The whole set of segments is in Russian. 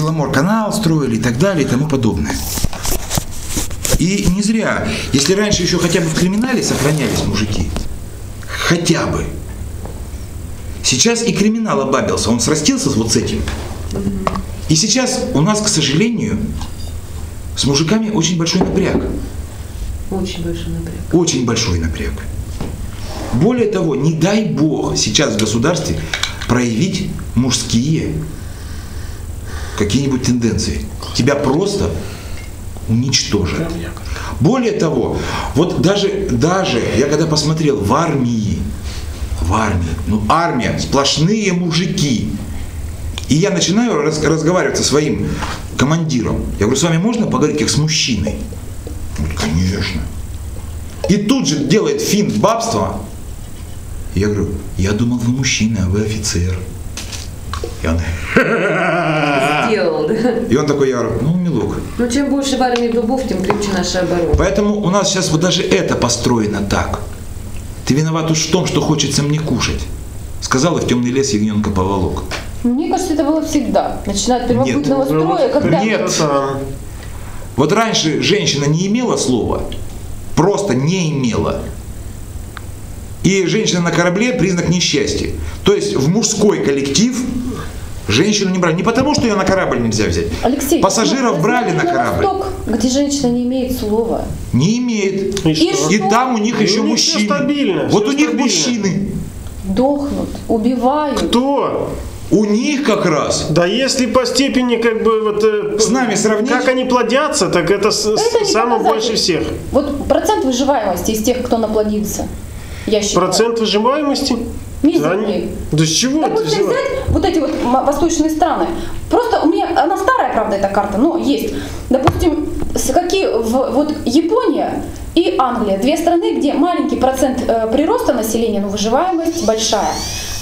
Беломор-канал строили и так далее и тому подобное. И не зря, если раньше еще хотя бы в криминале сохранялись мужики, хотя бы, сейчас и криминал обабился, он срастился вот с этим. И сейчас у нас, к сожалению, с мужиками очень большой напряг. Очень большой напряг. Очень большой напряг. Более того, не дай бог сейчас в государстве проявить мужские какие-нибудь тенденции. Тебя просто уничтожат. Более того, вот даже, даже я когда посмотрел в армии, в армии, ну армия, сплошные мужики. И я начинаю раз- разговаривать со своим командиром. Я говорю, с вами можно поговорить как с мужчиной? Он говорит, конечно. И тут же делает финт бабства. Я говорю, я думал, вы мужчина, а вы офицер. И он, Сделал, да? и он такой, я ну, милок. Ну, чем больше в армии дубов, тем крепче наша оборона. Поэтому у нас сейчас вот даже это построено так. Ты виноват уж в том, что хочется мне кушать. Сказал и в темный лес ягненка поволок. Мне кажется, это было всегда. Начиная от первобытного Нет. строя, когда... Нет. Это, Вот раньше женщина не имела слова, просто не имела. И женщина на корабле признак несчастья. То есть в мужской коллектив женщину не брали. Не потому, что ее на корабль нельзя взять. Алексей, Пассажиров ну, брали на знаете, корабль. Восток, где женщина не имеет слова. Не имеет. И И что? И там у них И еще у них мужчины. стабильно, вот у них стабильно. мужчины. Дохнут, убивают. Кто? У них как раз. Да если по степени как бы вот... э, С нами сравнить? Как они плодятся, так это, Это самое больше всех. Вот процент выживаемости из тех, кто наплодился. Я считаю. Процент выживаемости? Мизерный. Да, да с чего ты Допустим, взяла? взять вот эти вот восточные страны. Просто у меня, она старая, правда, эта карта, но есть. Допустим, с какие, в- вот Япония и Англия, две страны, где маленький процент э, прироста населения, но выживаемость большая.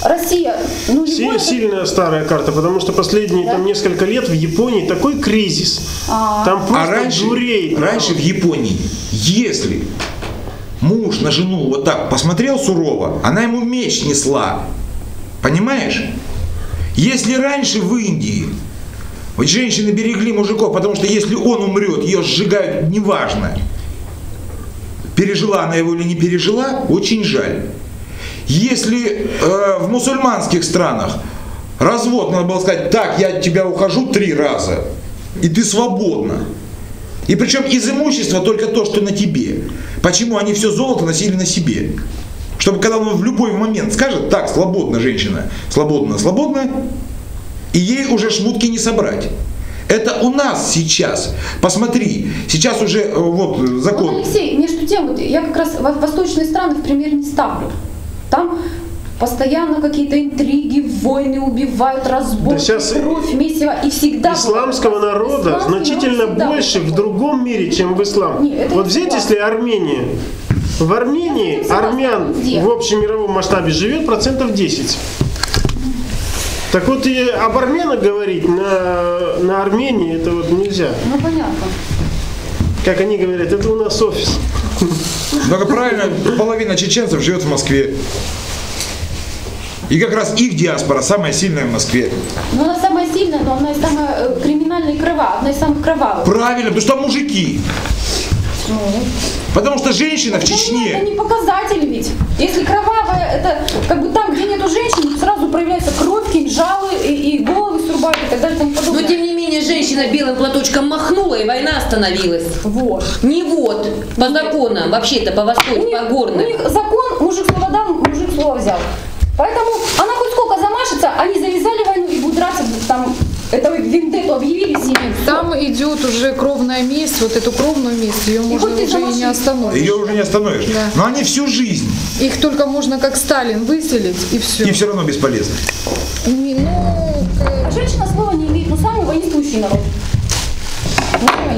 Россия, ну Си- Сильная старая карта, потому что последние Да? там несколько лет в Японии такой кризис. А. Там просто А раньше, дуреет. раньше в Японии, если муж на жену вот так посмотрел сурово, она ему меч несла. Понимаешь? Если раньше в Индии вот женщины берегли мужиков, потому что если он умрет, ее сжигают, неважно. Пережила она его или не пережила, очень жаль. Если э, в мусульманских странах развод надо было сказать, так, я от тебя ухожу три раза, и ты свободна. И причем из имущества только то, что на тебе. Почему они все золото носили на себе? Чтобы когда он в любой момент скажет, так, свободна женщина, свободна, свободна, и ей уже шмутки не собрать. Это у нас сейчас. Посмотри, сейчас уже э, вот э, Вот, закон. Алексей, между тем, вот я как раз во- восточные страны в пример не ставлю. Там постоянно какие-то интриги, войны убивают, разборки, Да щас кровь, месиво, и всегда... Исламского народа Исламский значительно народ больше в другом мире, чем в ислам. Не, это вот взять, если Армения. В Армении армян в общемировом масштабе живет процентов 10. Так вот и об армянах говорить на, на Армении это вот нельзя. Ну, понятно. Как они говорят, это у нас офис. Много правильно, половина чеченцев живет в Москве. И как раз их диаспора самая сильная в Москве. Но она самая сильная, но она и самая э, криминальная и крова, одна из самых кровавых. Правильно, потому что там мужики. Ну, Потому что женщина в это не- Это Чечне. не показатель ведь. Если кровавая, это как бы там, где нету женщин, сразу проявляется кровь, кинжалы и, и головы срубают и так далее Но тем не менее женщина белым платочком махнула, и война остановилась. Вот. Не вот, по законам, вообще-то по У восточным, них, по у горным. них закон, мужик слово дал, мужик слово взял. Поэтому она хоть сколько замашется, они завязали войну и будут драться там, это вендетту объявили себе. Там идет уже кровная месть, вот эту кровную месть, ее можно хоть ты уже и не остановить. Ее уже не остановишь. Да. Но они всю жизнь. Их только можно как Сталин выселить и все. И все равно бесполезно. Не, ну, А женщина слова не имеет, ну самый воинствующий народ.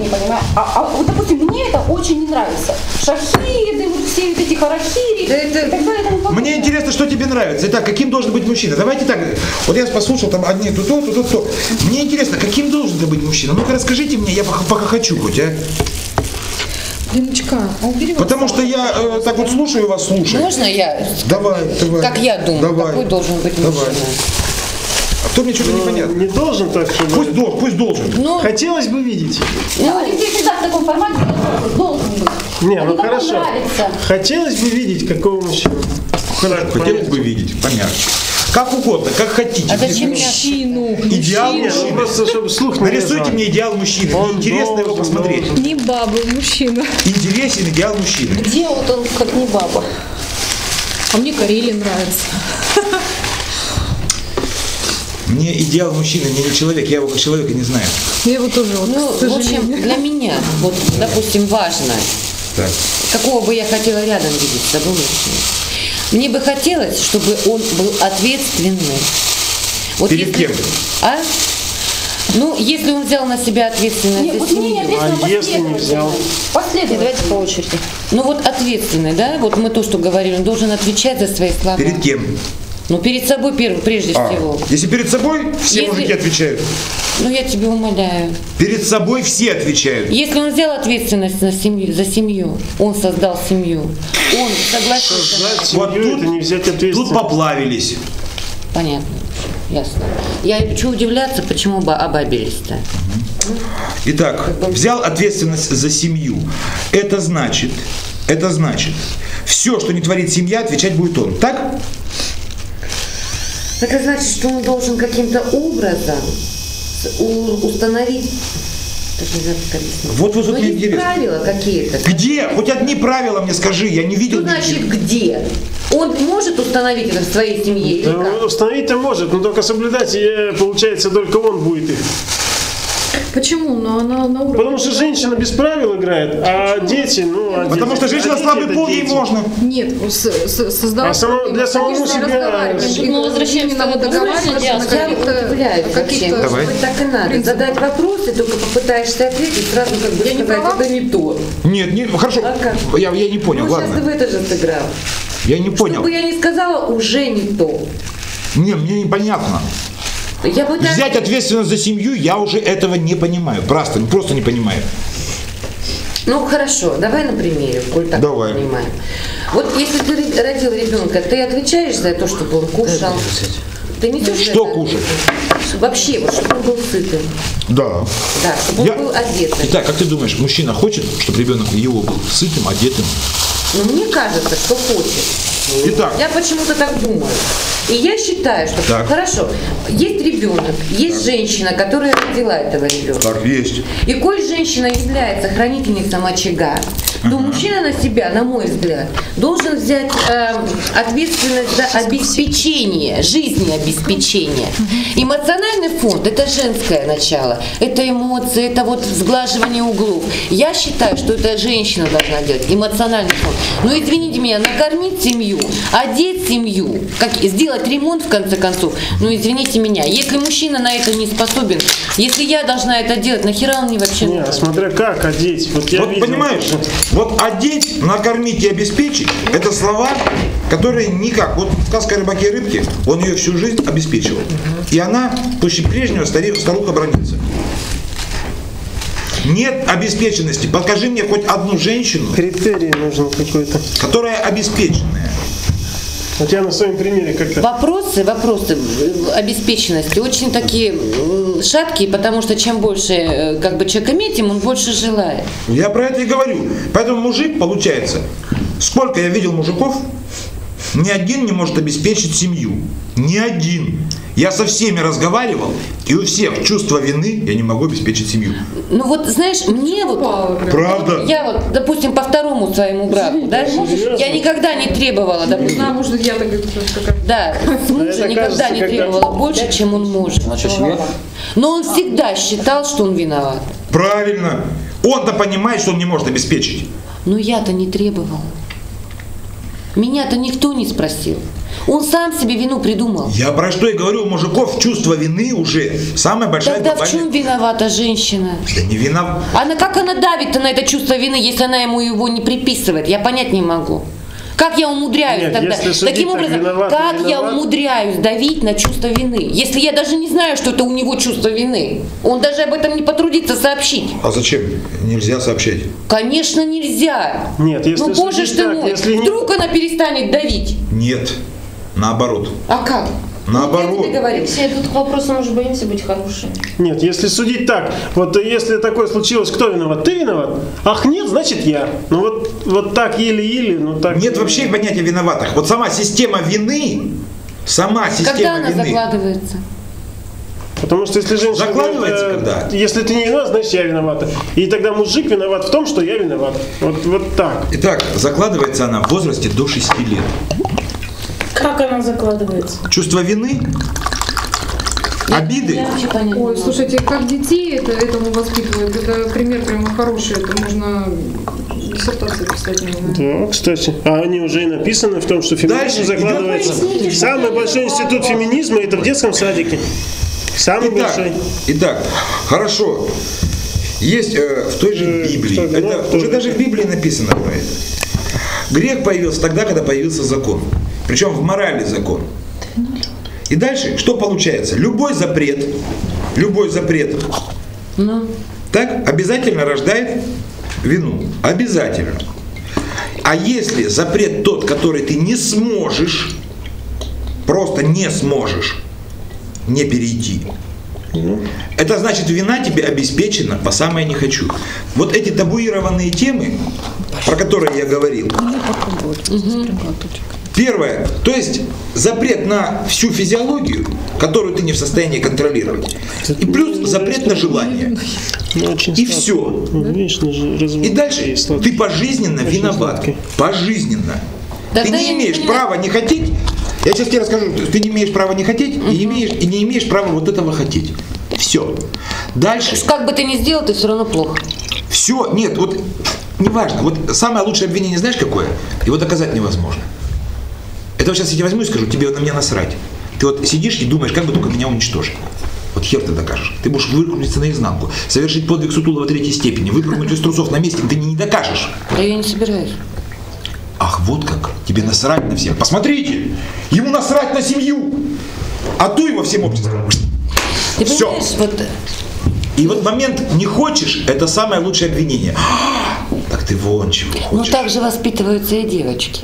Не понимаю. А, а вот, допустим, мне это очень не нравится. Шахиды, вот все вот эти харахири Да это- и так далее. Мне интересно, что тебе нравится. Итак, каким должен быть мужчина? Давайте так. Вот я послушал там одни тут то, тут то, то. Мне интересно, каким должен быть мужчина? Ну-ка расскажите мне, я пока, пока хочу хоть, а. Леночка, а убери Потому что я э, так вот слушаю вас, слушаю. Можно я? Давай, давай. Как я думаю, Давай. какой должен быть Давай. А кто мне что-то непонятно? Не должен так, чтобы... Пусть должен, пусть должен. Ну, Хотелось бы видеть. Ну, Алексей всегда в таком формате должен быть. Не, ну хорошо. нравится. Хотелось бы видеть, какого мужчину. Хотелось бы видеть, понятно. Как угодно, как хотите. а зачем? Мужчину. Идеал ну мужчины. просто, чтобы слух Нарисуйте мне идеал мужчины. Мне Он интересно его должен, посмотреть. должен. Не баба, мужчина. Интересен идеал мужчины. Где вот он, как не баба? А мне Карелин нравится. Мне идеал мужчины, мне не человек, я его как человека не знаю. Я его тоже вот, Ну, к в общем, для меня, вот, допустим, важно, Так. какого бы я хотела рядом видеть с собой мужчину. Мне бы хотелось, чтобы он был ответственный. Вот Перед если- кем? А? Ну, если он взял на себя ответственность Нет, за вот не А если не взял? Последовательно. Давайте по очереди. Ну вот ответственный, да? Вот мы то, что говорили, он должен отвечать за свои слова. Перед кем? Ну, перед собой перв- прежде А, всего. если перед собой, все Если- мужики отвечают. Ну, я тебя умоляю. Перед собой все отвечают. Если он взял ответственность на семью, за семью, он создал семью, он согласился. Вот тут- это не взять Тут ответственность. поплавились. Понятно. Ясно. Я хочу удивляться, почему бы обабились-то. Итак, взял ответственность за семью. Это значит, это значит, все, что не творит семья, отвечать будет он. Так? Это значит, что он должен каким-то образом установить. Вот, вот, вот Ну, мне интересно. правила какие-то. Где? Хоть одни правила мне скажи, я не видел. Что значит никаких. где? Он может установить это в своей семье Да, как? Установить-то может, но только соблюдать, э, получается, только он будет их. Почему? Но она на уровне... Потому что женщина без правил играет, а дети, ну... а Потому дети- что женщина а слабый пол, ей можно. Нет, с- с- создавать... А само- для самого себя- мы возвращаемся к вопросу, договариваться на каких-то... каких-то так и надо. Задать вопрос, и только попытаешься ответить, сразу как бы Я не сказать, это не то. Нет, не, хорошо. А? Я, я не понял, Ну, сейчас ты ладно. в это же сыграл. Я не Что понял. бы я ни сказала, уже не то. Не, мне непонятно. Я пытаюсь... Взять ответственность за семью, я уже этого не понимаю. Просто, просто не понимаю. Ну хорошо, давай на примере, коль так Давай. понимаем. Вот если ты родил ребенка, ты отвечаешь за то, чтобы он кушал? Ты несешь Что кушать? Вообще, вот, чтобы он был сытым. Да. Да, чтобы он Я- был одетым. Итак, как ты думаешь, мужчина хочет, чтобы ребенок его был сытым, одетым? Но мне кажется, что хочет. Итак, Я почему-то так думаю. И я считаю, что Так. хорошо, есть ребенок, есть женщина, которая родила этого ребенка. так есть. И коль женщина является хранительницей очага, то мужчина на себя, на мой взгляд, должен взять э, ответственность за обеспечение, жизнеобеспечение. Эмоциональный фонд – это женское начало, это эмоции, это вот сглаживание углов. Я считаю, что это женщина должна делать, эмоциональный фонд. Но извините меня, накормить семью, одеть семью, как, сделать ремонт в конце концов, ну извините меня, если мужчина на это не способен, если я должна это делать, нахера он мне вообще Не, смотря как одеть. Вот я вот видел. понимаешь, вот одеть, накормить и обеспечить – это слова, которые никак. Вот сказка о рыбаке и рыбке, он ее всю жизнь обеспечивал. И она пуще прежнего старуха бронится. Нет обеспеченности. Покажи мне хоть одну женщину, Критерий нужен какой-то. которая обеспеченная. Вот я на своем примере как-то... Вопросы, вопросы э, обеспеченности очень такие шаткие, потому что чем больше э, как бы человек имеет, тем он больше желает. Я про это и говорю. Поэтому мужик, получается, сколько я видел мужиков, ни один не может обеспечить семью. Ни один. Я со всеми разговаривал, и у всех чувство вины, я не могу обеспечить семью. Ну вот, знаешь, мне вот Правда? Я вот, допустим, по второму своему браку, да, я никогда не требовала, допустим, Да, может, я так да, с мужа никогда не требовала больше, чем он может. Но он всегда считал, что он виноват. Правильно. Он-то понимает, что он не может обеспечить. Но я-то не требовала. Меня-то никто не спросил. Он сам себе вину придумал. Я про что и говорю, у мужиков чувство вины уже самая большая Тогда в глобальная- чем виновата женщина? Да не виноват. Она как она давит-то на это чувство вины, если она ему его не приписывает? Я понять не могу. Как я умудряюсь Нет, тогда? если судить Таким так, образом, виноват, как не я виноват? умудряюсь давить на чувство вины, если я даже не знаю, что это у него чувство вины? Он даже об этом не потрудится сообщить. А зачем? Нельзя сообщать. Конечно, нельзя. Нет, если ну, боже ж ты так, мой, если не- вдруг она перестанет давить. Нет. Наоборот. А как? Наоборот. Я тебе говорю. Все тут к вопросу, мы же боимся быть хорошими. Нет, если судить так, вот если такое случилось, кто виноват? Ты виноват? Ах, нет, значит я. Ну вот, вот так еле-еле, ну так. Нет вообще понятия виноватых. Вот сама система вины, сама система Когда она вины. закладывается? Потому что если женщина Закладывается говорит, э, когда? если ты не виноват, значит я виновата. И тогда мужик виноват в том, что я виноват. Вот, вот так. Итак, закладывается она в возрасте до 6 лет. Как она закладывается? Чувство вины, обиды, Я вообще Ой, слушайте, как детей это, этому воспитывают, это пример прямо хороший, это можно диссертацию писать. Да, кстати. А они уже и написаны в том, что феминизм Дальше закладывается. идет- Самый большой институт феминизма это в детском садике. Самый Итак, большой. итак, хорошо. Есть э, в той же Э, Библии, что, ну, это тоже. уже даже в Библии написано про это. Грех появился тогда, когда появился закон. Причем в морали закон. И дальше, что получается? Любой запрет, любой запрет, Ну, так, обязательно рождает вину. Обязательно. А если запрет тот, который ты не сможешь, просто не сможешь не перейти, это значит, вина тебе обеспечена по самое не хочу. Вот эти табуированные темы, про которые я говорил. Первое, то есть запрет на всю физиологию, которую ты не в состоянии контролировать. И плюс запрет на желание. Ну, И все. Ну, И дальше ты пожизненно виноват. Пожизненно. Ты не имеешь права не хотеть. Я сейчас тебе расскажу. Ты не имеешь права не хотеть и, имеешь, и не имеешь права вот этого хотеть. Все. Дальше. как бы ты ни сделал, ты все равно плохо. Все. Нет, вот неважно. Вот самое лучшее обвинение знаешь какое? Его доказать невозможно. Это вот сейчас я тебе возьму и скажу, тебе на меня насрать. Ты вот сидишь и думаешь, как бы только меня уничтожить. Вот хер ты докажешь. Ты будешь выкрутиться наизнанку, совершить подвиг Сутулова третьей степени, выпрыгнуть из трусов на месте, ты не, не докажешь. Да я не собираюсь. Ах, вот как. Тебе насрать на всех. Посмотрите, ему насрать на семью. А ту его всем обществом. Ты понимаешь, вот И вот момент не хочешь, это самое лучшее обвинение. Так ты вон чего ну хочешь. так же воспитываются и девочки.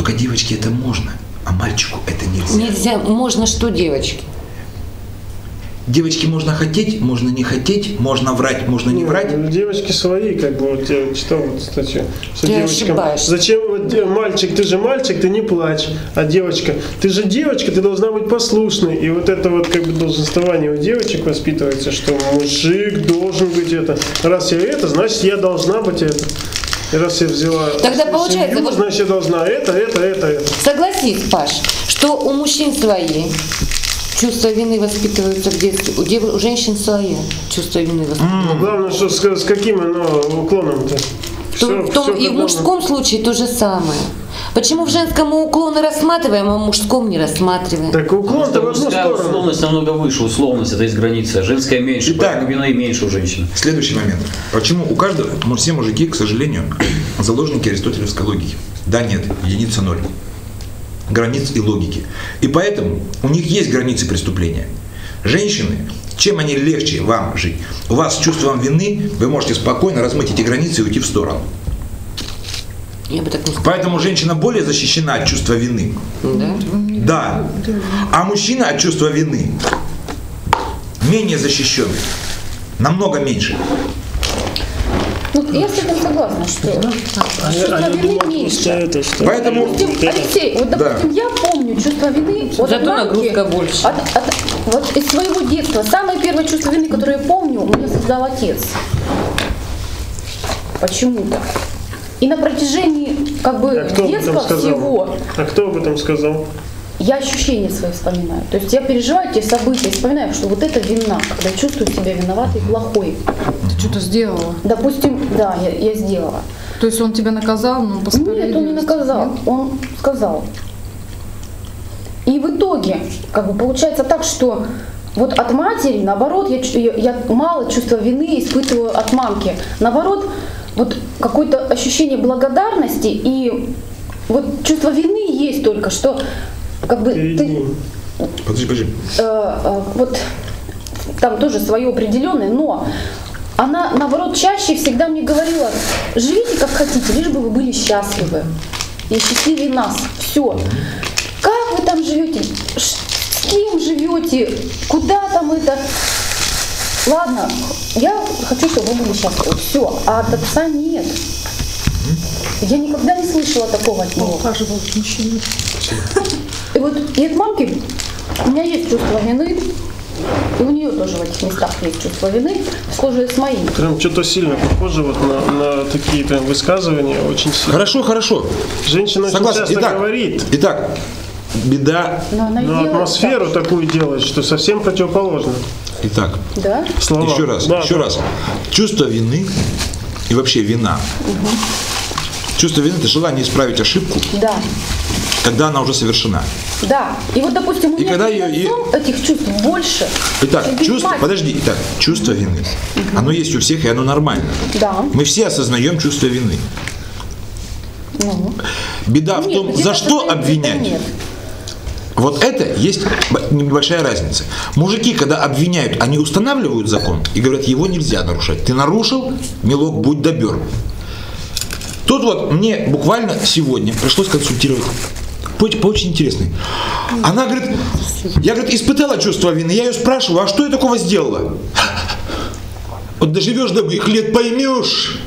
Только девочке это можно, а мальчику это нельзя. Нельзя, можно что девочки? Девочке можно хотеть, можно не хотеть, можно врать, можно не врать. Ну, Девочки свои, как бы, вот я читал вот статью, что Ты девочкам, ошибаешься. зачем, вот, мальчик, ты же мальчик, ты не плачь, а девочка, ты же девочка, ты должна быть послушной, и вот это вот как бы долженствование у девочек воспитывается, что мужик должен быть это, раз я это, значит я должна быть это, и раз я взяла Тогда получается, семью, вот- значит я должна это, это, это, это. Согласись, Паш, что у мужчин свои чувство вины воспитываются в детстве, у, дев- у женщин свои чувство вины воспитываются. Ну, главное, что с, с каким оно уклоном-то. В Всё- том- в том- всё и в мужском случае то же самое. Почему в женском мы уклоны рассматриваем, а в мужском не рассматриваем? Так уклон-то в одну сторону. условность намного выше, условность, это есть граница. Женская меньше, Итак. поэтому вины меньше у женщин. Следующий момент. Почему у каждого, ну, все мужики, к сожалению, заложники аристотелевской логики. Да, нет, единица ноль. Границ и логики. И поэтому у них есть границы преступления. Женщины, чем они легче вам жить? У вас с чувством вины вы можете спокойно размыть эти границы и уйти в сторону. Я бы так не. Поэтому женщина более защищена от чувства вины. Да? Да. А мужчина от чувства вины менее защищен. Намного меньше. Ну, я с этим согласна, что А чувство а я вины меньше. это, что... Поэтому Допустим, Алексей, вот допустим, я помню чувство вины от Зато мамки, нагрузка больше. от- от- вот из своего детства. Самое первое чувство вины, которое я помню, мне создал отец. Почему-то. И на протяжении как бы А детства всего А кто об этом сказал? я ощущения свои вспоминаю. То есть я переживаю те события, вспоминаю, что вот это вина, когда чувствую себя виноватой и плохой. Что-то сделала. Допустим, да, я, я сделала. То есть он тебя наказал, но по Нет, он не наказал, нет? он сказал. И в итоге, как бы получается так, что вот от матери, наоборот, я, я, я мало чувства вины испытываю от мамки. Наоборот, вот какое-то ощущение благодарности и вот чувство вины есть только, что как бы Перед ты, ним. Подожди, подожди. э, э, вот там тоже свое определенное, но она, наоборот, чаще всегда мне говорила, живите как хотите, лишь бы вы были счастливы. И счастливее нас. Все. Как вы там живете? Ш- кем живете, куда там это. Ладно, я хочу, чтобы вы были счастливы. Все, а от отца нет. Я никогда не слышала такого от него. Ухаживал мужчина. И вот и от мамки у меня есть чувство вины, и у нее тоже в этих местах есть чувство вины, схожее с моим. Прям что-то сильно похоже вот на, на такие прям высказывания, очень сильно. Хорошо, хорошо. Женщина очень Согласен. часто Итак, говорит, итак, беда. Но она но атмосферу так. такую делает, что совсем противоположно. Итак, Да? Слова. еще раз, Да, еще да. раз. Чувство вины и вообще вина. Чувство вины – это желание исправить ошибку, Да. Когда она уже совершена. Да. И вот, допустим, у И меня когда перед ее- и- этих чувств больше. Итак, чувство, подожди, итак, чувство вины. Оно есть у всех, и оно нормально. Да. Мы все осознаем чувство вины. Ну. Беда в Нет, том, за что обвинять. нет. Вот это есть небольшая разница. Мужики, когда обвиняют, они устанавливают закон и говорят, его нельзя нарушать. Ты нарушил, милок, будь добер. Тут вот мне буквально сегодня пришлось консультировать по, очень интересной. Она говорит, я говорит, испытала чувство вины. Я ее спрашиваю, а что я такого сделала? Вот доживешь до их лет, поймешь.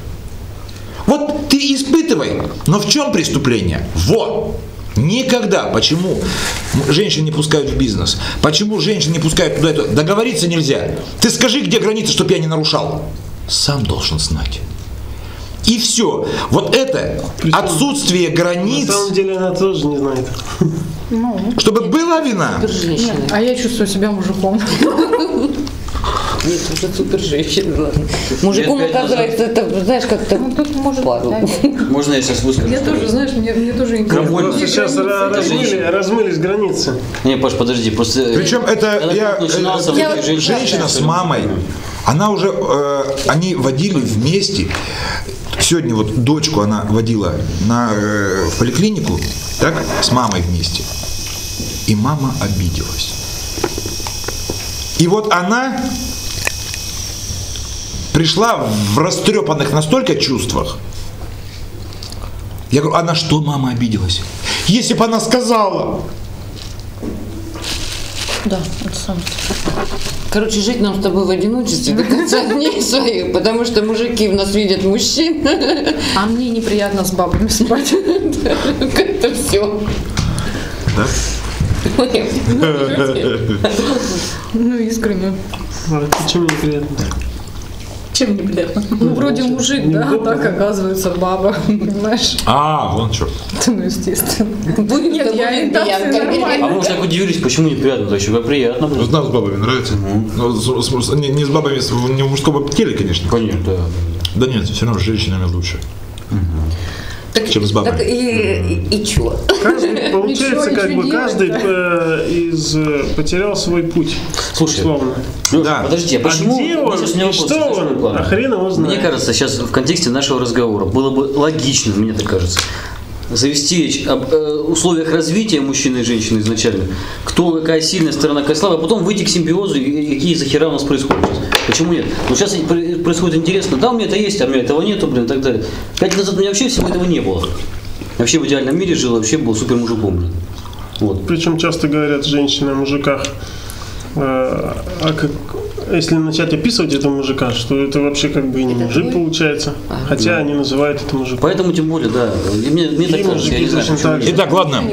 Вот ты испытывай, но в чем преступление? Вот. Никогда. Почему женщин не пускают в бизнес? Почему женщин не пускают туда? Договориться нельзя. Ты скажи, где границы, чтобы я не нарушал. Сам должен знать. И все. Вот это отсутствие На границ, самом деле она тоже не знает. чтобы была вина. Супер женщина. А я чувствую себя мужиком. Нет, уже супер женщина. ладно. Мужиком, оказывается, это, знаешь, как-то Ну, тут может пару. быть, Можно я сейчас выскажу? Я тоже, знаешь, мне, мне тоже интересно. Больно. Просто сейчас размыли, женщина. размылись границы. Не, Паш, подожди, просто... э, Причем это я, э, я- эти женщины- женщина с мамой, она уже, э, они водили вместе. Сегодня вот дочку она водила на, э, в поликлинику, так, с мамой вместе. И мама обиделась. И вот она пришла в растрепанных настолько чувствах. Я говорю, а на что мама обиделась? Если бы она сказала, Да, это сам. Короче, жить нам с тобой в одиночестве до конца дней своих, потому что мужики в нас видят мужчин. А мне неприятно с бабами спать. Как-то все. да? Ну, искренне. А Почему неприятно? Чем неприятно? Ну, вроде мужик, да, а так оказывается баба, понимаешь? А, вон что. Ну, естественно. Будем с Нет, я ориентация. А мы так удивились, почему неприятно, то еще как приятно Ну, было. нам с бабами нравится. Ну, с- с- с- не, не с бабами, с- не в мужском теле, конечно. Конечно, да. Да нет, все равно с женщинами лучше. Так, Чем с бабами. так и, и, и чё? Каждый, получается, Ничего, как ничего бы каждый делать, э, из э, потерял свой путь. Слушай, Условно. Лёша, Да. подожди, а А почему... где он вопрос, что он? А хрен его знает. Мне кажется, сейчас в контексте нашего разговора было бы логично, мне так кажется, завести речь об э, условиях развития мужчины и женщины изначально. Кто какая сильная сторона, какая слабая, а потом выйти к симбиозу и и какие захера у нас происходят сейчас. Почему нет? Ну сейчас происходит интересно, да, у меня это есть, а у меня этого нету, блин, и так далее. Пять лет назад у меня вообще всего этого не было. Я вообще в идеальном мире жил, вообще был супер мужиком, блин. Вот. Причем часто говорят женщины о мужиках. э, а как, если начать описывать этого мужика, что это вообще как бы и не мужик получается. Хотя они называют это мужиком. Поэтому тем более, да. И мне, мне так И кажется, я не знаю, так. Итак, ладно.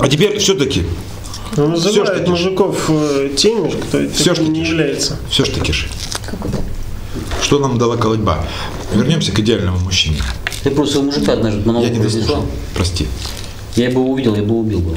А теперь все-таки, Ну, называют таки. мужиков э, теми, кто таким не таки. является. все ж таки же. Что нам дала колотьба? Вернемся к идеальному мужчине. Ты просто мужика однажды монолог Я не произнесла. дослушал. Прости. Я бы его увидел, я бы убил бы.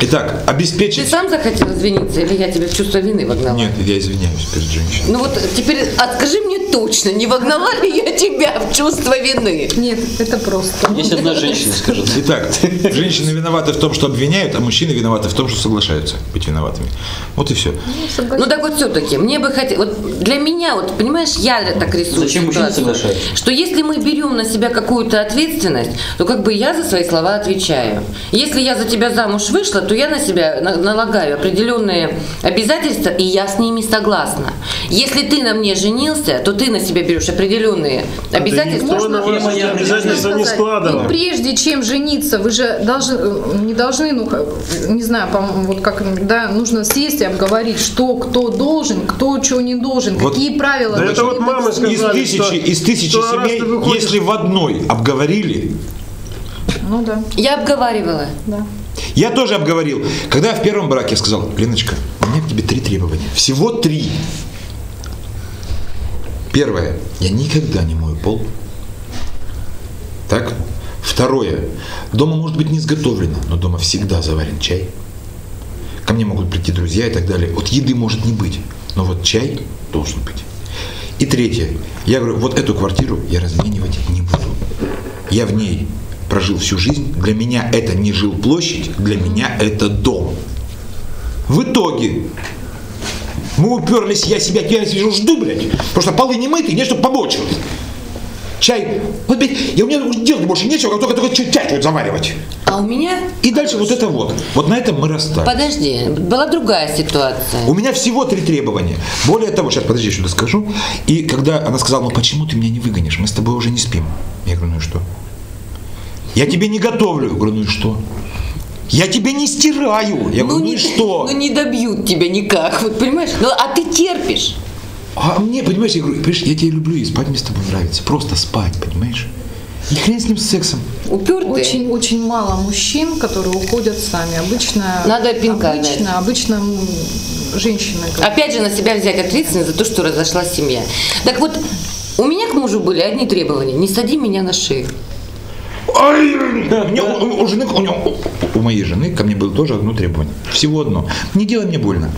Итак, Ты обеспечить... сам захотел извиниться, или я тебя в чувство вины вогнала? Нет, я извиняюсь перед женщиной. Ну вот теперь а скажи мне точно, не вогнала ли я тебя в чувство вины? Нет, это просто. Есть одна женщина, скажет. Итак, женщины виноваты в том, что обвиняют, а мужчины виноваты в том, что соглашаются быть виноватыми. Вот и все. Ну так вот все-таки, мне бы хотелось, вот для меня, вот понимаешь, я так рисую Зачем мужчины ситуацию, соглашаются? что если мы берем на себя какую-то ответственность, то как бы я за свои слова отвечаю. Если я за тебя замуж вышла, то я на себя на- налагаю определенные обязательства, и я с ними согласна. Если ты на мне женился, то ты на себя берешь определенные обязательства. никто на вас Можно- эти обязательства не складывал. вот прежде чем жениться, вы же должны, э, не должны, ну, не знаю, по-моему, вот как, да, нужно сесть и обговорить, что кто должен, кто чего не должен, Вот. какие правила. Да это вот мамы Из сказали, тысячи, что- из тысячи что семей, если в одной обговорили, Ну да, Я обговаривала. да. Я тоже обговорил. Когда я в первом браке сказал, Леночка, у меня к тебе три требования. Всего три. Первое. Я никогда не мою пол. Так? Второе. Дома может быть не сготовлено, но дома всегда заварен чай. Ко мне могут прийти друзья и так далее. Вот еды может не быть, но вот чай должен быть. И третье. Я говорю, вот эту квартиру я разменивать не буду. Я в ней прожил всю жизнь. Для меня это не жилплощадь, для меня это дом. В итоге мы уперлись, я себя теперь сижу, жду, блядь. Потому что полы не мыты, нет, чтобы помочь. Чай. Вот, блядь, я, у меня делать больше нечего, как только, только чай, тут заваривать. А у меня, И дальше вот это вот. Вот на этом мы расстались. подожди, была другая ситуация. У меня всего три требования. Более того, сейчас подожди, я сюда скажу. И когда она сказала, ну почему ты меня не выгонишь? Мы с тобой уже не спим. Я говорю, ну и что? Я тебе не готовлю. Я говорю, ну и что? Я тебе не стираю. Я говорю, ну, и что? ну не добьют тебя никак, вот понимаешь? Ну а ты терпишь. А мне, понимаешь, я говорю, понимаешь, я тебя люблю, и спать мне с тобой нравится. Просто спать, понимаешь? И хрен с ним с сексом. Упертые. Очень, очень мало мужчин, которые уходят сами. Обычно, Надо пинка дать. обычно, обычно м, женщины. Опять же на себя взять ответственность за то, что разошлась семья. Так вот, у меня к мужу были одни требования. Не сади меня на шею. Ай, у, у- жены, у, него- у моей жены ко мне было тоже одно требование. Всего одно. Не делай мне больно.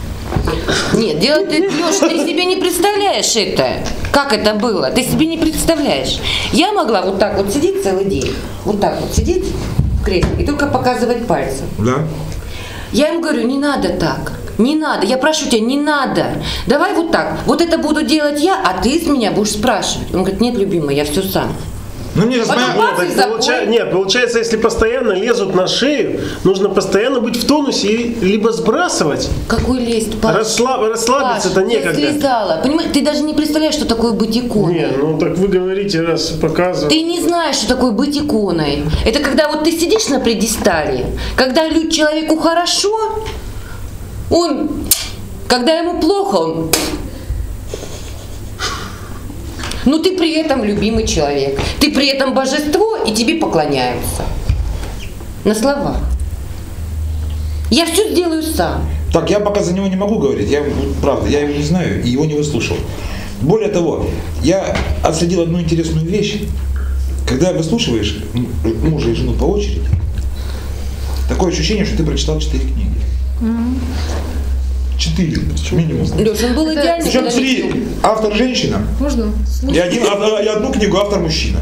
Нет, дело ты, Леш, ты себе не представляешь это. Как это было? Ты себе не представляешь. Я могла вот так вот сидеть целый день. Вот так вот сидеть в кресле и только показывать пальцем. Да? Я ему говорю, не надо так. Не надо, я прошу тебя, не надо. Давай вот так. Вот это буду делать я, а ты с меня будешь спрашивать. Он говорит, нет, любимый, я все сам. Ну мне сейчас Потом моя... получа- Нет, получается, если постоянно лезут на шею, нужно постоянно быть в тонусе и либо сбрасывать. Какой лезть, Паш? Расслаб- расслабиться-то некогда. Я слезала. Понимаешь, ты даже не представляешь, что такое быть иконой. Не, ну так вы говорите, раз показывал. Ты не знаешь, что такое быть иконой. Это когда вот ты сидишь на предистале, когда лю- человеку хорошо, он, когда ему плохо, он... Но ты при этом любимый человек. Ты при этом божество, и тебе поклоняются. На словах. Я все сделаю сам. Так, я пока за него не могу говорить. Я, правда, я его не знаю и его не выслушал. Более того, я отследил одну интересную вещь. Когда выслушиваешь мужа и жену по очереди, такое ощущение, что ты прочитал четыре книги. Четыре, минимум. Леша, он был идеальный. Причем три. Автор женщина, Можно? и, один, а- и одну книгу автор мужчина.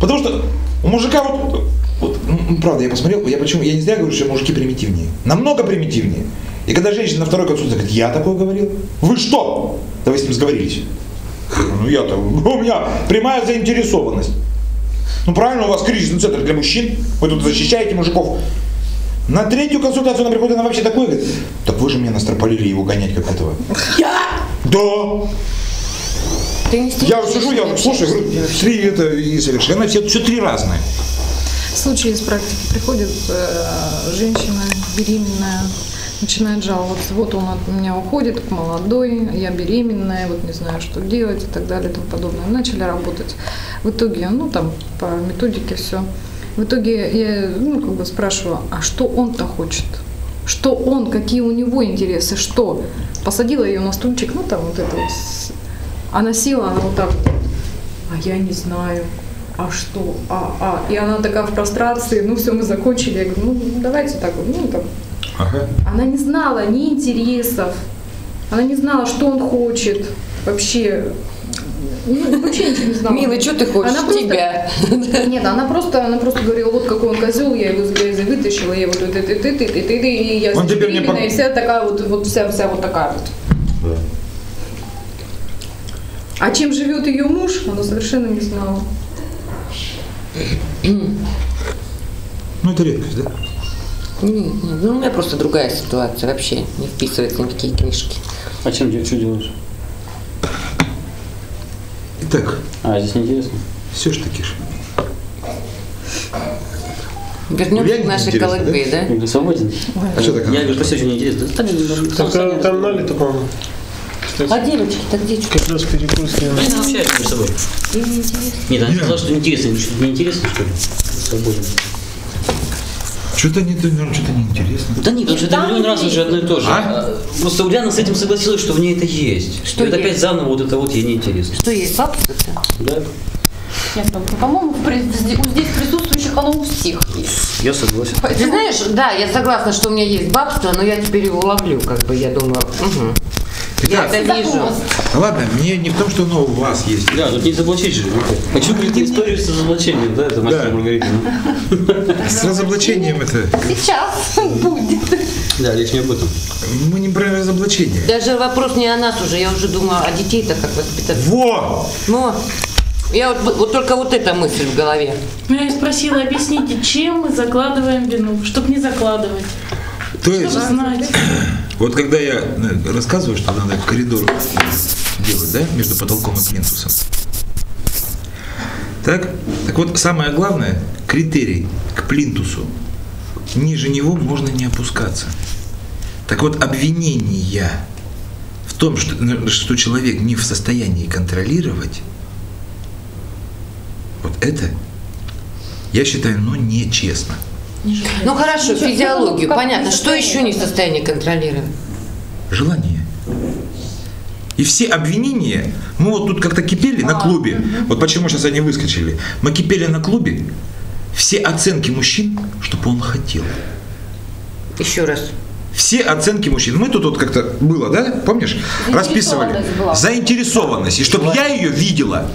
Потому что у мужика вот, вот, м, правда, я посмотрел, я почему, я не зря говорю, что мужики примитивнее. Намного примитивнее. И когда женщина на второй консультации говорит, я такое говорил? Вы что? Да вы с ним сговорились. Ну я-то, у меня прямая заинтересованность. Ну правильно, у вас кризисный центр для мужчин, вы тут защищаете мужиков. На третью консультацию она приходит, она вообще такое говорит, так вы же меня настропалили его гонять как этого. Я? Да. Ты не Я сижу, я вот слушаю, говорю, три это и совершенно все, все три разные. Случаи из практики приходит э, женщина беременная, начинает жаловаться, вот он от меня уходит, молодой, я беременная, вот не знаю, что делать и так далее и тому подобное. Начали работать. В итоге, ну там по методике все. В итоге я ну, как бы спрашиваю, а что он-то хочет? Что он, какие у него интересы, что? Посадила ее на стульчик, ну там вот это вот. Она села, она вот так а я не знаю, а что, а, а. И она такая в прострации, ну все, мы закончили. Я говорю, ну давайте так вот, ну там. Ага. Она не знала ни интересов, она не знала, что он хочет вообще. Ну, вообще ничего не знала. Милый, что ты хочешь? Она просто- Тебя. Нет, она просто, она просто говорила, вот какой он козел, я его из грязи вытащила, я вот ты ты ты ты ты ты ты и я Он теперь беременная, пом- и вся такая вот, вот вся, вся вот такая вот. А чем живет ее муж, она совершенно не знала. Ну это редкость, да? Нет, нет, ну у меня просто другая ситуация, вообще не вписывается ни в какие книжки. А чем что делаешь? Итак, А, здесь неинтересно. все ж таки ж. Вернемся к нашей интересно, колыбе, да? Я говорю, свободен. А что такое? Я говорю, что неинтересно. Да, так, там, Там, там налито, по-моему. А девочки-то где? Что? Как раз перекус сделан. Они общаются между собой. Им не интересно? Нет, она сказала, что интересно. Я что неинтересно, что ли? Свободен. Что-то не, что-то неинтересно. Да нет, что это миллион раз уже одно и то же. А? Просто Ульяна с этим согласилась, что в ней это есть. Что И вот есть? опять заново вот это вот ей неинтересно. Что есть? Бабушка-то? Да? Нет, ну, по-моему, здесь присутствующих оно у всех есть. Я согласен. Ты знаешь, да, я согласна, что у меня есть бабство, но я теперь его ловлю, как бы, я думаю, угу. Я это вижу. ладно, мне не в том, что оно у вас есть. Да, тут не заблочить же. Хочу говорить историю с разоблачением, да, это мастер Да. Маргарита. С разоблачением это... Сейчас будет. Да, речь не об этом. Мы не про разоблачение. Даже вопрос не о нас уже, я уже думаю, а детей-то как воспитать. Во! Но я вот, вот только вот эта мысль в голове. Ну, я спросила, объясните, чем мы закладываем вину, чтобы не закладывать, То есть, знать. вот когда я э, рассказываю, что надо коридор делать, да, между потолком и плинтусом. Так? Так вот, самое главное, критерий к плинтусу. Ниже него можно не опускаться. Так вот, обвинения в том, что, э, что человек не в состоянии контролировать, вот это, я считаю, ну, нечестно. Ну хорошо, Ничего, физиологию, ну, как понятно. Что еще не в состоянии контролировать? Желание. И все обвинения, мы вот тут как-то кипели на клубе, вот почему сейчас они выскочили, мы кипели на клубе, все оценки мужчин, чтобы он хотел. Еще раз. Все оценки мужчин. Мы тут вот как-то было, да, помнишь? Расписывали. Была. Заинтересованность. И чтобы я ее видела.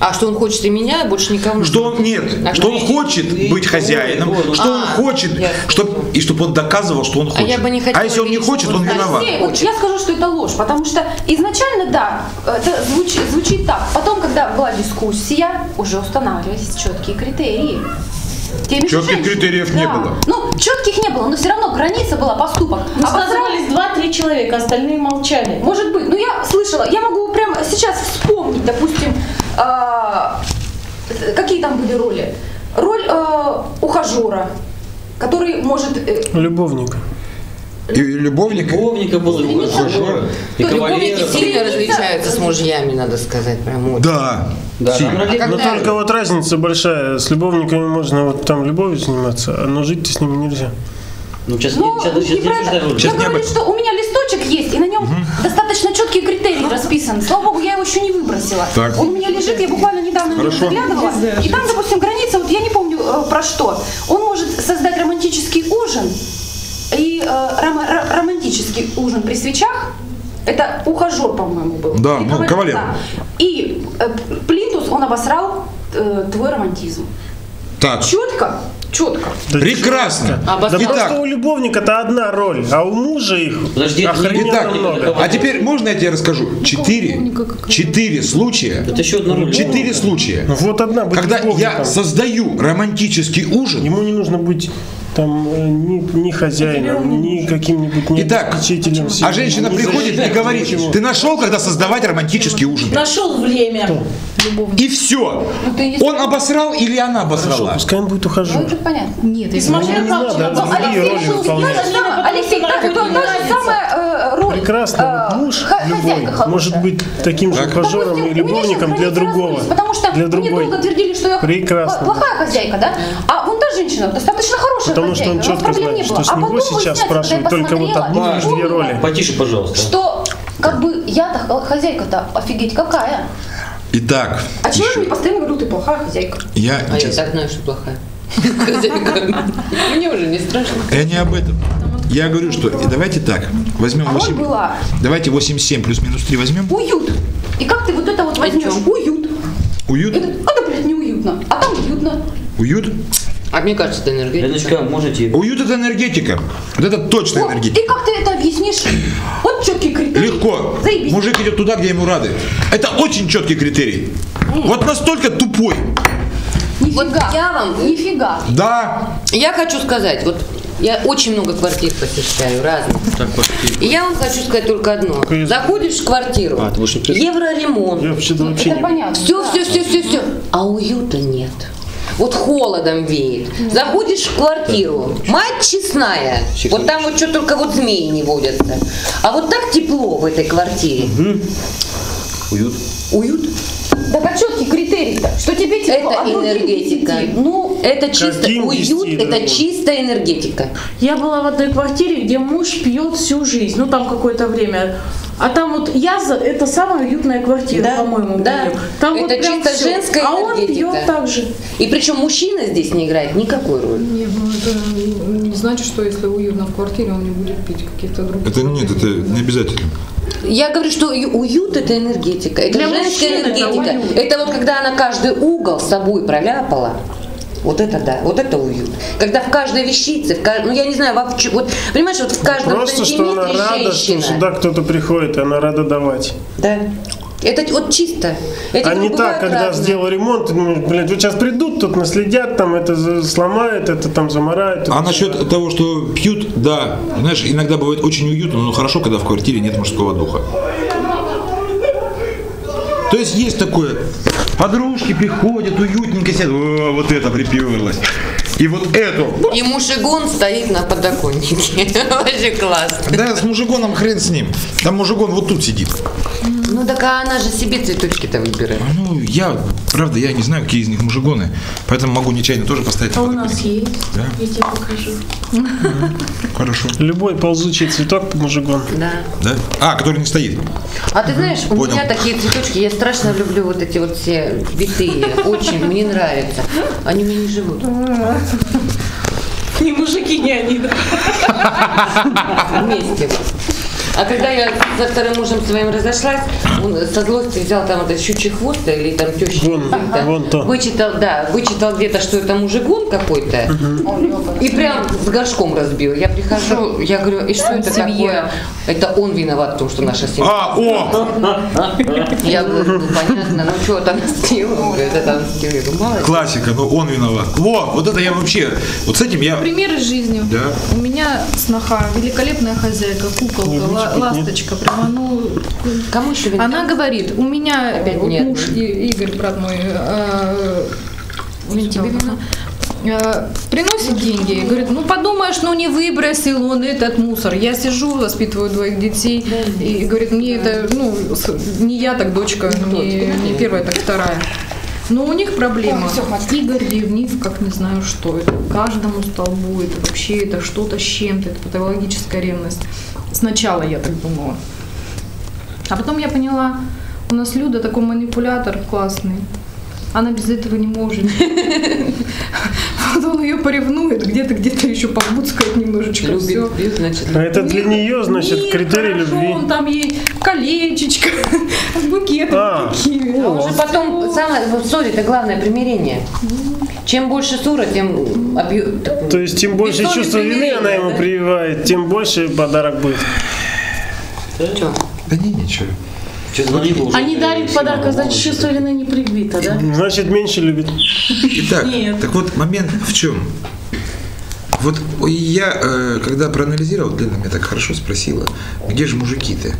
А что он хочет и меня, и больше никого? Что он нет, А что он что- хочет быть хозяином, что он А, хочет, ясно. чтоб, и чтобы он доказывал, что он А хочет. я бы не хотела если он не хочет, что он он виноват. Вот я скажу, что это ложь, потому что изначально, да, это звучит, звучит так. Потом, когда была дискуссия, уже устанавливались четкие критерии. Теми Четких критериев не Да. было. Ну, четких не было, но все равно граница была поступок. Ободрали- созвались два-три человека, остальные молчали. Может быть, ну я слышала, я могу прямо сейчас вспомнить, допустим, а, какие там были роли. Роль а, ухажера, который может... э, Любовник. И любовник. Любовника было, и ухажера, и любовники сильно различаются с мужьями, надо сказать, прям очень. Да. Да, ролей- А Но когда- только вот разница большая. С любовниками можно вот там любовью заниматься, а но жить-то с ними нельзя. Ну, сейчас, Ну, сейчас, не сейчас, про это. сейчас, Я Сейчас не об говорю, этом. что у меня листочек есть, и на нем достаточно четкие расписаны. Слава богу, я его еще не выбросила. Так. Он у меня лежит, я буквально недавно Хорошо. заглядывала. И там, допустим, граница, вот я не помню э, про что. Он может создать романтический ужин, и э, рома- ро- романтический ужин при свечах, это ухажер, по-моему, был. Да, И ну, кавалер. да. И э, плинтус, он обосрал э, твой романтизм. Так. Четко, четко. Прекрасно. Да. Итак, просто у любовника-то одна роль, а у мужа их Подожди, это не охрененно Итак, много. а теперь можно я тебе расскажу? Четыре, четыре случая, Это еще одна роль. четыре случая, Вот одна когда я создаю романтический ужин, Ему не нужно быть там э, ни, ни хозяином, ни каким-нибудь ни Итак, обеспечителем. а женщина приходит и говорит, ничего. ты нашел, когда создавать романтический ужин? Нашел время. И все. Ну, ты не Он обосрал или она Хорошо, обосрала? пускай он будет Ну, ухажер. это понятно. Нет, если не как надо, он- Алексей, ну, выполняет. та же самая- Алексей, та, Потому что та- та же нравится. самая роль. Прекрасно, муж любой может быть таким же Так. ухажером и любовником для другого. Потому что Для мне долго твердили, что я плохая хозяйка, да? А женщина достаточно хорошая Потому что он четко знает, не что с А него потом сейчас спрашивают только вот одну лишь две роли. Потише, пожалуйста. Что как бы я-то хозяйка-то офигеть какая. Итак, А человек мне постоянно говорил, ты плохая хозяйка. я, А я так знаю, что плохая. Хозяйка. Мне уже не страшно. я не об этом. Я говорю, что и давайте так, возьмем А роль 8, была давайте 87 плюс минус 3 возьмем. уют. И как ты вот это вот возьмешь? Уют. Уют? Это, а да, блядь, неуютно. А там уютно. Уют? А мне кажется, это энергетика. Леночка, можете... Уют это энергетика. Вот это точная Вот. энергетика. И как ты это объяснишь? Вот четкий критерий. Легко. Заебись. Мужик идет туда, где ему рады. Это очень четкий критерий. Вот настолько тупой. Нифига. Вот я вам- Нифига. Да. Я хочу сказать, вот Я очень много квартир посещаю, разных. Так. И я вам хочу сказать только одно. Заходишь в квартиру, А, евроремонт, Я вообще-то вообще Это не... понятно. все, да. все, все, все, все, а уюта нет. Вот холодом веет. Заходишь в квартиру, мать честная, вот там вот что только вот змеи не водятся. А вот так тепло в этой квартире. Уют. Уют. Так а четкий критерий-то, что тебе тепло, Это а энергетика. десяти. Ну, Это чисто уют, это чистая энергетика. Я была в одной квартире, где муж пьет всю жизнь, ну там какое-то время. А там вот я за это самая уютная квартира, Да, по-моему, да. нем. Там Это вот прям чисто всё. женская А он энергетика. пьет так же. И причем мужчина здесь не играет никакой роли. Нет, ну это не значит, что если уютно в квартире, он не будет пить каких-то других. Это нет, это не обязательно. Я говорю, что уют это энергетика, это Для женская это энергетика. уют. Это вот когда она каждый угол с собой проляпала. Вот это да, вот это уют. Когда в каждой вещице, в ка- ну я не знаю, во вот понимаешь, вот в каждом Просто, что она рада, что женщина. сюда кто-то приходит, и она рада давать. Да. Это вот чисто. Эти а не так, когда разные. сделал ремонт, думаешь, блядь, вот сейчас придут, тут наследят, там это сломают, это там замарают. А насчет того, что пьют, да, знаешь, иногда бывает очень уютно, но хорошо, когда в квартире нет мужского духа. То есть есть такое, подружки приходят, уютненько сидят, «О, вот это приперлось. И вот эту. И мужигон стоит на подоконнике. Вообще классно. Да, с мужиконом хрен с ним. Там мужикон вот тут сидит. Ну так а она же себе цветочки-то выбирает. Ну, я, правда, я не знаю, какие из них мужигоны, поэтому могу нечаянно тоже поставить А у нас есть. Да. Я тебе покажу. Хорошо. Любой ползучий цветок мужикон. Да. Да? А, который не стоит. А ты знаешь, у Понял. меня такие цветочки, я страшно люблю вот эти вот все витые, очень, мне нравятся. Они у меня не живут. Ни мужики, ни они. да. Вместе. А когда я со вторым мужем своим разошлась, он со злости взял там это щучий хвост или там теща Вон, вон то. вычитал, да, вычитал где-то, что это мужигон какой-то, и прям с горшком разбил. Я прихожу, я говорю, и что это такое? Это он виноват в том, что наша семья. А, о! Я говорю, ну понятно, ну что там сделал? Он говорит, Это там сделал. Я говорю, молодец. Классика, но он виноват. Во, вот это я вообще, вот с этим я... Пример из жизни. Да. У меня сноха, великолепная хозяйка, куколка, ла- ласточка, прямо, ну, Кому еще виноват? она говорит, у меня Опять нет. муж И- Игорь, брат мой, э, тебе вина? э, приносит деньги и говорит, ну подумаешь, ну не выбросил он этот мусор. Я сижу, воспитываю двоих детей, и говорит, мне это, ну, не я, так дочка, не, не первая, так вторая. Но у них проблема. Хватит. Игорь ревнив, как не знаю что. Это каждому столбу, это вообще это что-то с чем-то, это патологическая ревность. Сначала я так думала. А потом я поняла, у нас Люда такой манипулятор классный. Она без этого не может. Вот он ее поревнует, где-то где-то еще побуцкает немножечко. Любит, всё. пьет, значит. А это для нее, значит, Нет, критерий хорошо, любви. Он там ей колечечко, с букетом А. такими. А уже потом, самое, в ссоре это главное примирение. Чем больше ссора, тем объем... То есть, тем больше ссоры вины она ему прививает, тем больше подарок будет. Чё? Да не, ничего. Что-то звонила уже. А значит, чувство вины не привито, да? Значит, меньше любит. Итак, Нет. так вот момент в чем? Вот я, э, когда проанализировал, Лена меня так хорошо спросила, где же мужики-то?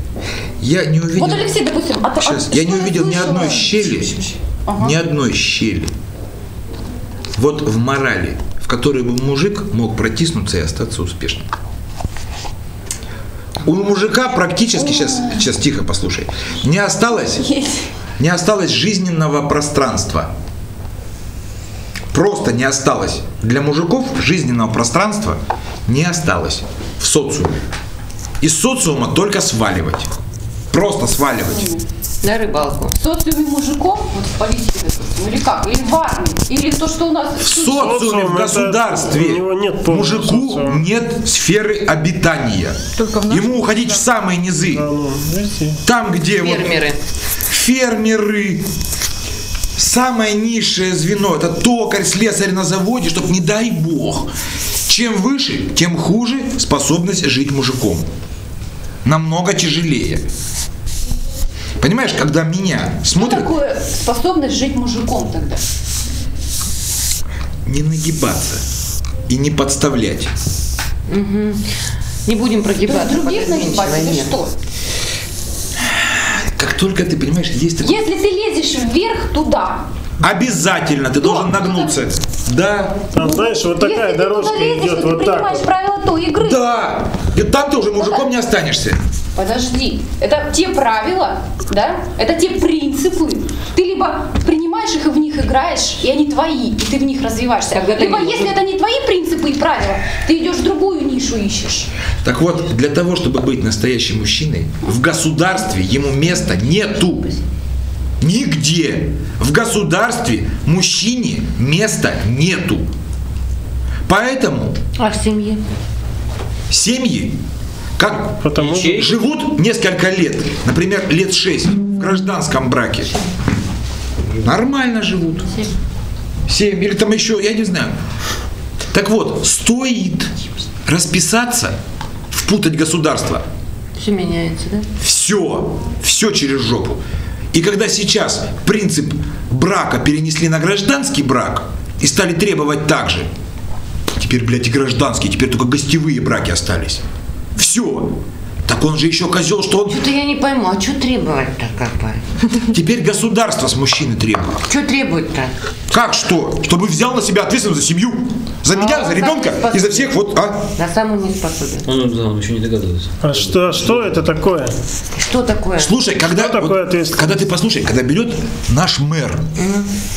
Я не увидел... Вот, Алексей, допустим, а ты- Сейчас, а я не увидел ни одной щели, ни одной щели, вот в морали, в которой бы мужик мог протиснуться и остаться успешным. У мужика практически, сейчас, сейчас тихо послушай, не осталось, не осталось жизненного пространства. Просто не осталось. Для мужиков жизненного пространства не осталось в социуме. Из социума только сваливать. Просто сваливать. На рыбалку. В социуме мужиков, вот в политике, или как, или в армии, или то, что у нас... В социуме, Социум в государстве у него нет мужику социума. нет сферы обитания. Только в нашем Ему уходить в самые низы. А, ну. Там, где вот Фермеры. фермеры, самое низшее звено, это токарь, слесарь на заводе, чтобы не дай бог. Чем выше, тем хуже способность жить мужиком. Намного тяжелее. Понимаешь, когда меня Что смотрят, такое способность жить мужиком тогда? не нагибаться и не подставлять. Мгм. Не будем То есть прогибаться. других нагибать что? Как только ты понимаешь, есть такой... Если ты лезешь вверх туда, Обязательно ты должен нагнуться. Да. Там, знаешь, вот такая если ты дорожка туда лезешь, идет то вот ты так вот. правила той игры. Да. И там ты уже мужиком не останешься. Подожди, это те правила, да? Это те принципы. Ты либо принимаешь их и в них играешь, и они твои, и ты в них развиваешься. Тогда либо если можешь. это не твои принципы и правила, ты идешь в другую нишу ищешь. Так вот, для того, чтобы быть настоящим мужчиной, в государстве ему места нету. Нигде. В государстве мужчине места нету. Поэтому А в семье? семьи, как Потому живут несколько лет, например, лет 6 в гражданском браке, нормально живут. Семь или там еще, я не знаю. Так вот, стоит расписаться, впутать государство, Все меняется, да? все, все через жопу. И когда сейчас принцип брака перенесли на гражданский брак и стали требовать так же, теперь, блядь, и гражданские, теперь только гостевые браки остались. Все. Так он же еще козел, что он Что-то я не пойму, а что требовать-то как бы? теперь государство с мужчины требует. Что требует-то? Как что? Чтобы взял на себя ответственность за семью. За меня, А за ребенка и за всех вот, а? На самом не способен. Он, да, он еще не догадывается. А что, что это такое? Что такое? Слушай, когда, Что такое ответственность? когда ты послушай, когда берет наш мэр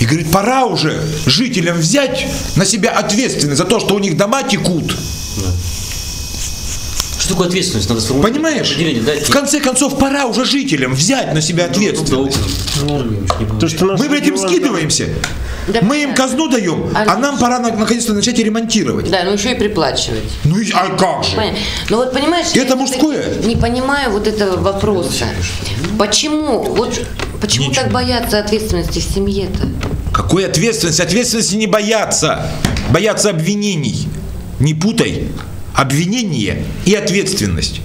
и говорит, пора уже жителям взять на себя ответственность за то, что у них дома текут. Что такое ответственность? Надо сформулировать. Понимаешь? Определение дать. В конце концов, пора уже жителям взять на себя ответственность. То, что Мы в этим скидываемся. Да Мы им казну даем, а нам пора на- наконец-то начать и ремонтировать. Да, ну еще и приплачивать. Ну и а как же? Понятно. Ну вот понимаешь, Это я мужское? Не понимаю вот этого вопроса. Почему? Вот почему Ничего. так боятся ответственности в семье-то? Какой ответственности? Ответственности не боятся. Боятся обвинений. Не путай. Обвинение и ответственность.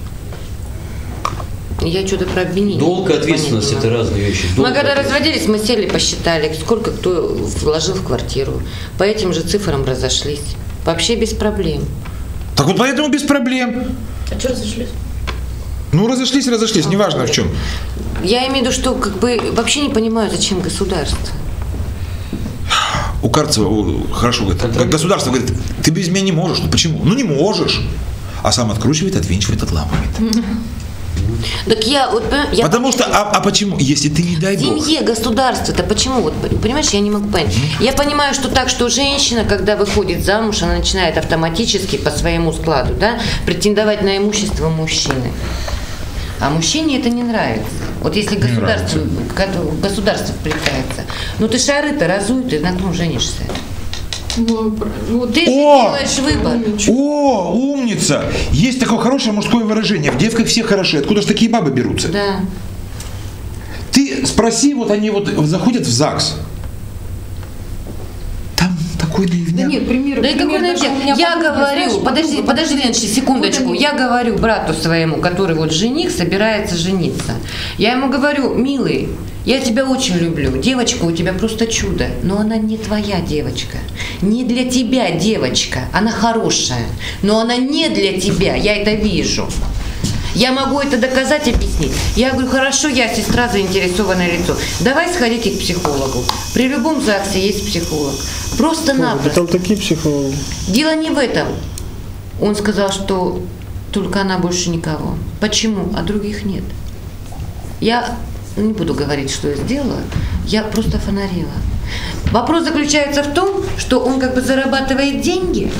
Я что-то про обвинение. Долг и ответственность это разные вещи. Мы Долг и когда разводились, мы сели, посчитали, сколько кто вложил в квартиру. По этим же цифрам разошлись. Вообще без проблем. Так вот поэтому без проблем. А что разошлись? Ну, разошлись, разошлись, неважно в чем. Я имею в виду, что как бы вообще не понимаю, зачем государство. У Карцева хорошо говорит. Как государство говорит, ты без меня не можешь. Ну почему? Ну не можешь. А сам откручивает, отвинчивает, отламывает. Так я вот понимаю, я Потому что, а, а почему? Если ты не дай В бог. семье, государство-то почему? Вот, понимаешь, я не могу понять. Я понимаю, что так, что женщина, когда выходит замуж, она начинает автоматически по своему складу, да, претендовать на имущество мужчины. А мужчине это не нравится. Вот если государство, государство вплетается, ну ты шары-то разуй, ты на ком женишься? Ну, про- вот Ты же О! делаешь выбор. О, умница! Есть такое хорошее мужское выражение. В девках все хороши. Откуда же такие бабы берутся? Да. Ты спроси, вот они вот заходят в ЗАГС. Там такой Да наивняк. нет, пример. Да и какой пример меня нафиг? Я говорю, знаешь, подожди, подожди, Леночка, секундочку. Я говорю брату своему, который вот жених, собирается жениться. Я ему говорю, милый, я тебя очень люблю. Девочка у тебя просто чудо. Но она не твоя девочка. Не для тебя девочка. Она хорошая. Но она не для тебя. Я это вижу. Я могу это доказать, объяснить. Я говорю, хорошо, я сестра, заинтересованное лицо. Давай сходите к психологу. При любом ЗАГСе есть психолог. Просто-напросто. там такие психологи. Дело не в этом. Он сказал, что только она больше никого. Почему? А других нет. Я не буду говорить, что я сделала. Я просто фонарила. Вопрос заключается в том, что он как бы зарабатывает деньги.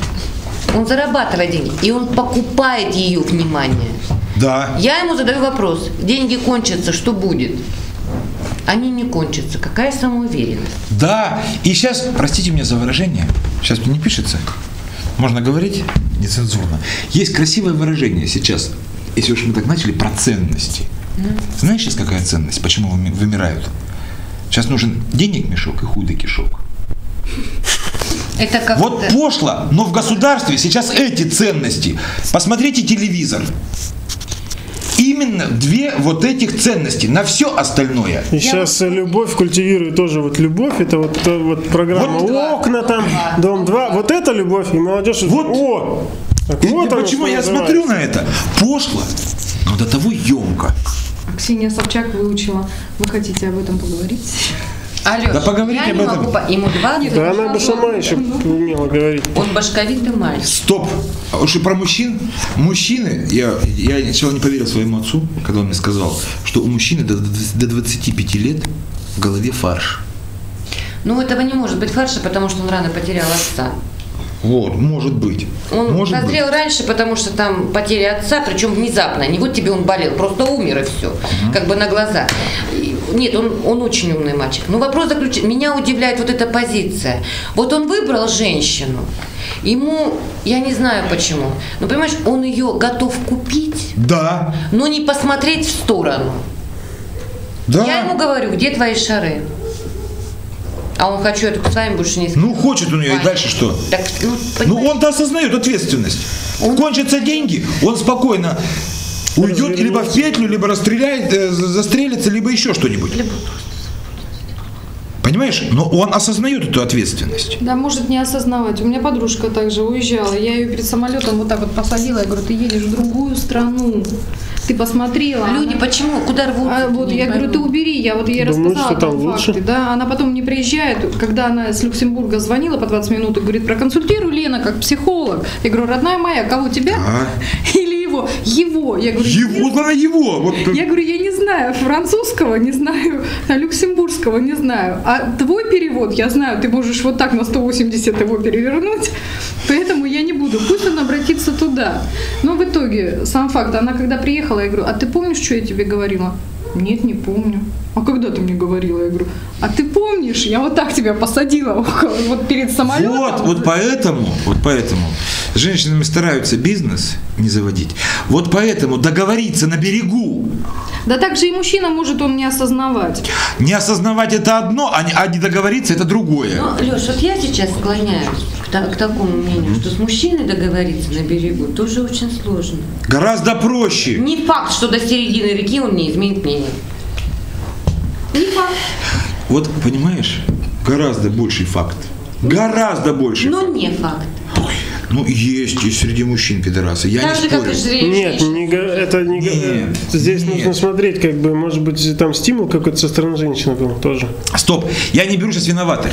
Он зарабатывает деньги, и он покупает ее внимание. Да. Я ему задаю вопрос. Деньги кончатся, что будет? Они не кончатся. Какая самоуверенность? Да. И сейчас, простите меня за выражение, сейчас мне не пишется. Можно говорить нецензурно. Есть красивое выражение сейчас, если уж мы так начали, про ценности. Знаешь сейчас какая ценность? Почему выми- вымирают? Сейчас нужен денег мешок и да кишок. Это как Вот пошло, но в государстве сейчас эти ценности. Посмотрите телевизор. Именно две вот этих ценности. На все остальное. И сейчас любовь культивирует тоже вот любовь, это вот, это вот программа Вот окна там, дом 2, вот это любовь, и молодежь, Вот. о, Так И- вот почему я называется. смотрю на это? Пошло, но до того емко. Ксения Собчак выучила. Вы хотите об этом поговорить? Алёш, Да поговорите я об не этом. могу по- Ему два Да она бы сама еще умела говорить. Он башковитый мальчик. Стоп. А уж и про мужчин. Мужчины, я, я сначала не поверил своему отцу, когда он мне сказал, что у мужчины до, до 25 лет в голове фарш. Ну, этого не может быть фарша, потому что он рано потерял отца. Вот, может быть. Он может быть. созрел раньше, потому что там потеря отца, причем внезапно. Не вот тебе он болел, просто умер и все. Как бы на глаза. Нет, он, он очень умный мальчик. Но вопрос заключается, меня удивляет вот эта позиция. Вот он выбрал женщину, ему, я не знаю почему, но понимаешь, он ее готов купить, Да, но не посмотреть в сторону. да. Я ему говорю, где твои шары? А он хочу, я только с вами больше не Ну, хочет он ее, и дальше что? Так, ну, Ну, он-то осознает ответственность. Он- Кончатся деньги, он спокойно уйдет либо в петлю, либо расстреляет, э, за- застрелится, либо еще что-нибудь. Понимаешь? Но он осознает эту ответственность. Да, может не осознавать. У меня подружка также уезжала. Я ее перед самолетом вот так вот посадила. Я говорю, ты едешь в другую страну. Ты посмотрела. люди Она- почему? Куда рвутся? А, вот я говорю, ты пойму. убери, я вот ей Думаю, рассказала что там там лучше. факты, да, она потом не приезжает, когда она с Люксембурга звонила по 20 минут и говорит, проконсультируй Лена как психолог. Я говорю, родная моя, кого тебя А? его? Его. Я говорю, Его, она его. Вот, я говорю, я не знаю французского, не знаю люксембургского, не знаю. А твой перевод, я знаю, ты можешь вот так на 180 его перевернуть, поэтому я не буду. Пусть он обратится туда. Но в итоге, сам факт, она когда приехала, я говорю, а ты помнишь, что я тебе говорила? Нет, не помню. А когда ты мне говорила? Я говорю, а ты помнишь, я вот так тебя посадила вот перед самолетом. Вот, вот поэтому, вот поэтому с женщинами стараются бизнес не заводить. Вот поэтому договориться на берегу, Да так же и мужчина может он не осознавать. не осознавать это одно, а не, а не договориться это другое. Ну, Леш, вот я сейчас склоняюсь к, та- к такому мнению, что с мужчиной договориться на берегу тоже очень сложно. Гораздо проще. Не факт, что до середины реки он не изменит мнение. Не факт. Вот понимаешь, гораздо больший факт. Гораздо больше. Но не факт. Ну, есть и среди мужчин пидорасы. Я Так не как спорю. и среди Нет, не это не Нет, Здесь нет. нужно смотреть, как бы, может быть, там стимул какой-то со стороны женщины был тоже. Стоп, я не беру сейчас виноватых.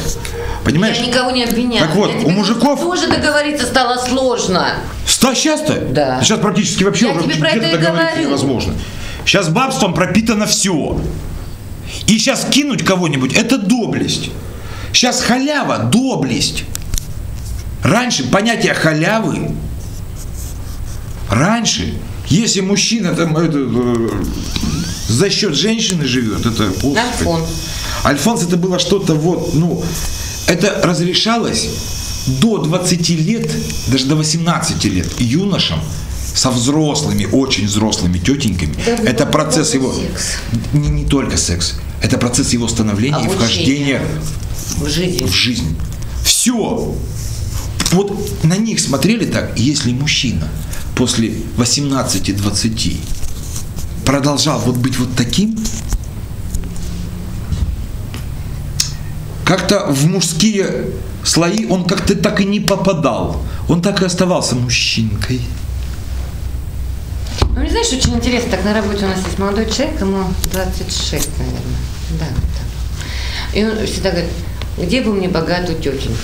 Понимаешь? Я никого не обвиняю. Так вот, Я у мужиков- Тоже договориться стало сложно. Ста сейчас-то? Да. Сейчас практически вообще Я уже тебе про это договориться говорю. невозможно. Сейчас бабством пропитано все. И сейчас кинуть кого-нибудь – это доблесть. Сейчас халява – доблесть. Раньше понятие халявы, раньше, если мужчина там, это, э, за счет женщины живет, это... господи. Альфонс. Альфонс это было что-то вот, ну, это разрешалось до 20 лет, даже до 18 лет юношам со взрослыми, очень взрослыми тетеньками. это процесс его... Не, не только секс. Это процесс его становления и Обучение. вхождения В жизни. в жизнь. Все. Вот на них смотрели так, если мужчина после 18-20 продолжал вот быть вот таким, как-то в мужские слои он как-то так и не попадал. Он так и оставался мужчинкой. Ну, не знаешь, очень интересно, так на работе у нас есть молодой человек, ему 26, наверное. Да, так. И он всегда говорит, где бы мне богатую тетеньку?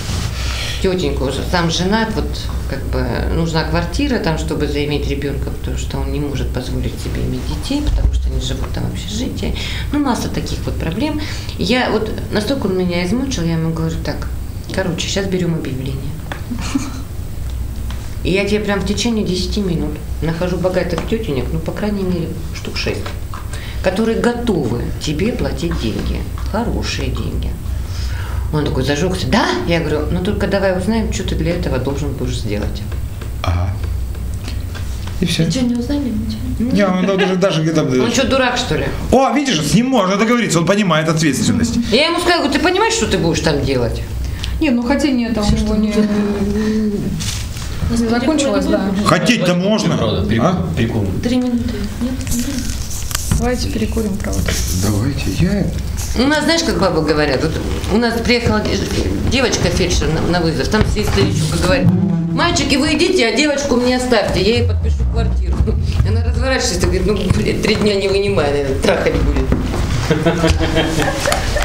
Тетеньку сам женат, вот как бы нужна квартира там, чтобы заиметь ребенка, потому что он не может позволить себе иметь детей, потому что они живут там в общежитии. Ну, масса таких вот проблем. Я вот настолько он меня измучил, я ему говорю, так, короче, сейчас берем объявление. И я тебе прям в течение 10 минут нахожу богатых тетенек, ну, по крайней мере, штук 6, которые готовы тебе платить деньги, хорошие деньги. Он такой зажегся, да? Я говорю, ну только давай узнаем, что ты для этого должен будешь сделать. Ага. И все. Ничего не узнали? Ничего. Не, он даже, даже где-то... Он что, дурак, что ли? О, видишь, с ним можно договориться, он понимает ответственность. Я ему сказала, ты понимаешь, что ты будешь там делать? Не, ну хотение там у него не, закончилось, да. Хотеть-то можно. А? прикол. Три минуты. Нет? Давайте перекурим, правда. Давайте, я У нас, знаешь, как бабы говорят, вот у нас приехала девочка фельдшер на, на вызов, там и говорит, мальчики, вы идите, а девочку мне оставьте, я ей подпишу квартиру. Она разворачивается и говорит, ну, блин, три дня не вынимай, наверное, трахать будет.